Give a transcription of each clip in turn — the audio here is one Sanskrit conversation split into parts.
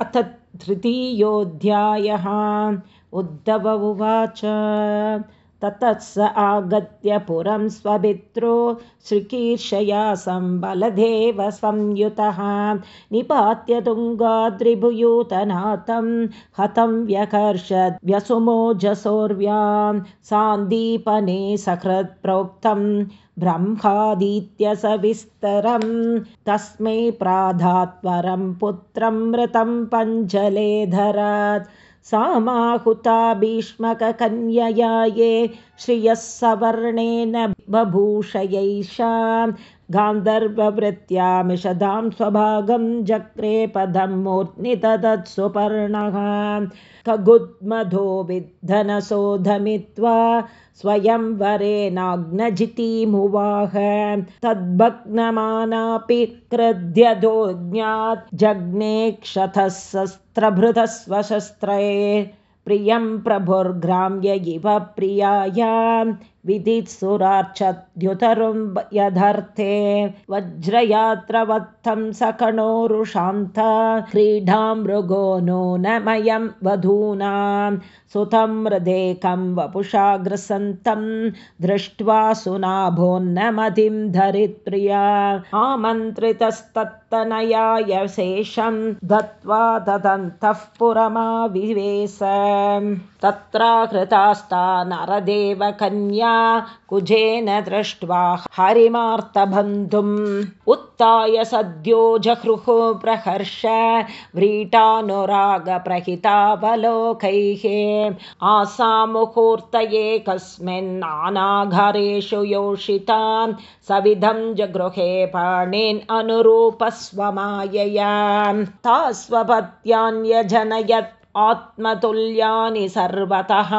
अथ तृतीयोऽध्यायः। उद्धव उवाच ततः स आगत्य पुरं स्वपित्रो श्रीकीर्षया सम्बलदेव संयुतः। निपात्य तुङ्गाद्रिभुयूतनाथं हतं व्यकर्षद्व्यसुमोजसौर्व्यां सान्दीपने सकृत्प्रोक्तं ब्रह्मादित्यसविस्तरं तस्मै प्राधात्वरं पुत्रं मृतं पञ्जलेधरात् सामाहुता भीष्मककन्यया ये श्रियः सवर्णेन बभूषयैषा गान्धर्ववृत्त्यामिषदां स्वभागं जक्रे पदं मूर्ध्नि तदत्सुपर्णः खगुद्मधो विद्धनसोधमित्वा स्वयंवरेणाग्नजितिमुवाह तद्भग्नमानापि कृध्यदोज्ञात् जग्ने क्षतः शस्त्रभृतस्वशस्त्रे प्रियं प्रभुर्ग्राम्य इव प्रियाय विधित्सुरार्चद्युतरुं यदर्थे वज्रयात्रवत्थं सकणोरुशान्त क्रीडां मृगो नूनमयं वधूनां सुतं हृदेकं वपुषाग्रसन्तं दृष्ट्वा सुनाभोन्नमतिं धरित्प्रिया आमन्त्रितस्तत्तनयाय शेषं दत्त्वा तदन्तः पुरमाविवेश। तत्राकृतास्ता नरदेवकन्या कुजेन दृष्ट्वा हरिमार्तबन्धुम् उत्थाय सद्यो जहृः प्रहर्ष व्रीटानुरागप्रहितावलोकैः आसामुहूर्तये कस्मिन्नानाघरेषु योषितां सविधं जगृहे पाणिन् अनुरूपस्वमायया। तास्वपत्यान्यजनयत् आत्मतुल्यानि सर्वतः।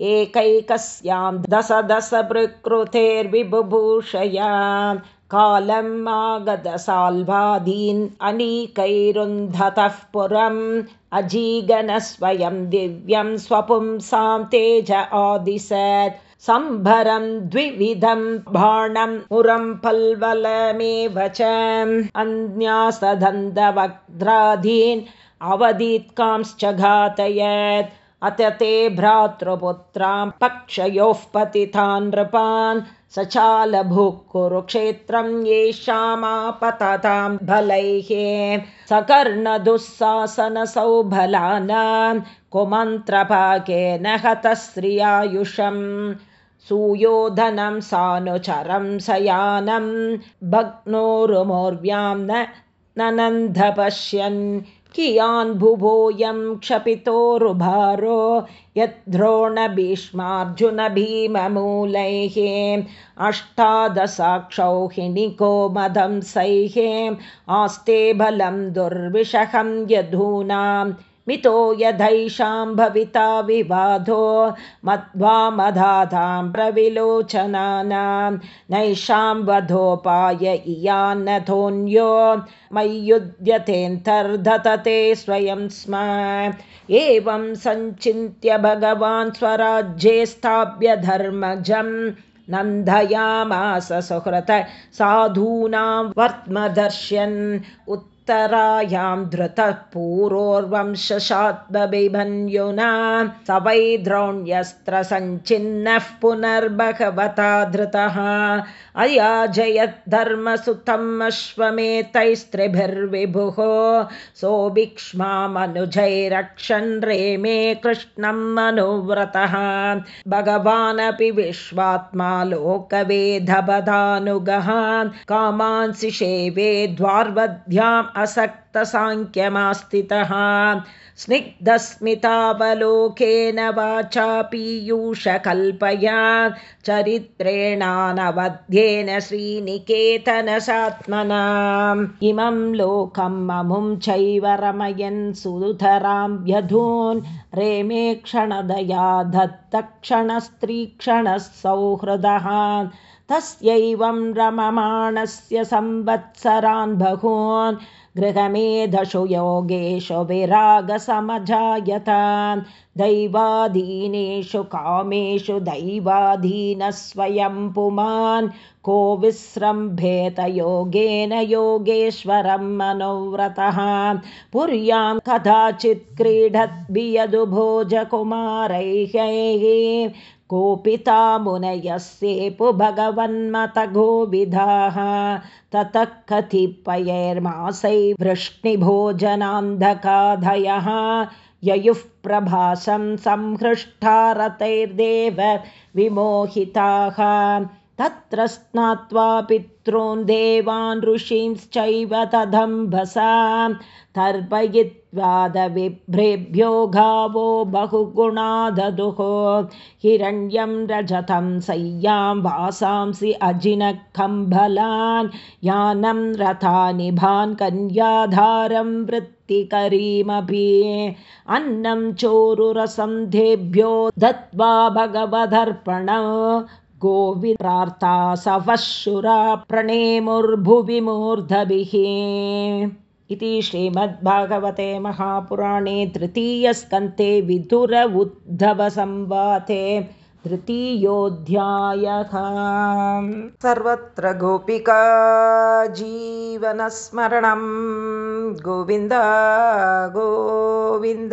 एकैकस्यां दश दश प्रकृतेर्विबुभूषया कालम् आगतसाल्वादीन् अनीकैरुन्धतः पुरम् अजीगनस्वयं दिव्यं स्वपुंसां तेज आदिशत् सम्भरं द्विविधं बाणं पुरं पल्वलमेव च। अन्यासदन्तवक्द्रादीन् अवदीत्कांश्च घातयत् अत ते भ्रातृपुत्रां पक्षयोः पतितान् नृपान् सचालभुः कुरुक्षेत्रं येषामापततां बलैः सकर्णदुःशासनसौबलानां कुमन्त्रपाकेन हतश्रियायुषम् सुयोधनं सानुचरं सयानं भग्नोरुमौर्व्यां न नन्द पश्यन् कियान् भुवोऽयं क्षपितोरुभारो यद्द्रोणभीष्मार्जुनभीममूलैः अष्टादशाक्षौहिणिको मदं सैहे आस्ते बलं दुर्विषहं यधूनाम् मितो यथैषां भविता विवादो मध्वा मधातां प्रविलोचनानां नैषां वधोपाय इयान्नथोऽन्यो मय्युध्यतेऽन्तर्धतते स्वयं स्म। एवं सञ्चिन्त्य भगवान् स्वराज्ये स्थाप्य धर्मजं नन्दयामास सुहृत साधूनां वर्त्मदर्श्यन् उत्तरायां धृतः पूर्वोर्वंशशात्मभिमन्युना स वै द्रोण्यस्त्रसञ्चिन्नः पुनर्भगवता धृतः। अयाजयद्धर्मसुतम् अश्वमेतैस्त्रिभिर्विभुः। सोऽभीक्ष्मामनुजैरक्षन् रेमे कृष्णम् अनुव्रतः भगवानपि विश्वात्मा लोकवेधपदानुगः कामांसि शेवे द्वार्वध्याम् असक्तसाङ्ख्यमास्थितः। स्निग्धस्मितावलोकेन वाचा पीयूषकल्पया चरित्रेणानवध्येन श्रीनिकेतनसात्मना। इमं लोकं ममुं चैव रमयन् सुधरां व्यधून् रेमे क्षणदया दत्तक्षणस्त्रीक्षणः सौहृदः तस्यैवं रममाणस्य संवत्सरान् बहून् गृहमेधशु योगेषु विरागसमजायत दैवाधीनेषु कामेषु दैवाधीनः स्वयं पुमान् को विस्रम्भेत योगेन योगेश्वरं मनोव्रतः। पुर्यां कदाचित् क्रीडद्भियदु भोजकुमारैः कोपिता मुनयस्येपु भगवन्मतगोविधाः। ततः कतिपयैर्मासै वृष्णिभोजनान्धकाधयः। ययुः प्रभासं संहृष्टा रतैर्देव विमोहिताः तत्र स्नात्वा पितॄन् देवान् ऋषींश्चैव तदम्भसा तर्पयित्वादविभ्रेभ्यो गावो बहुगुणाददुः। हिरण्यं रजतं सय्यां वासांसि अजिनकम्बलान् यानं रथानि भान् कन्याधारं वृत्तिकरीमपि अन्नं चोरुरसं देभ्यो दत्त्वा भगवदर्पण गोविप्रार्ता सवशुरा प्रणेमुर्भुवि मूर्धभिः इति श्रीमद्भागवते महापुराणे तृतीयस्कन्ते विदुर उद्धवसंवाते तृतीयोऽध्यायः। सर्वत्र गोपिका जीवनस्मरणं। गोविन्द गोविन्द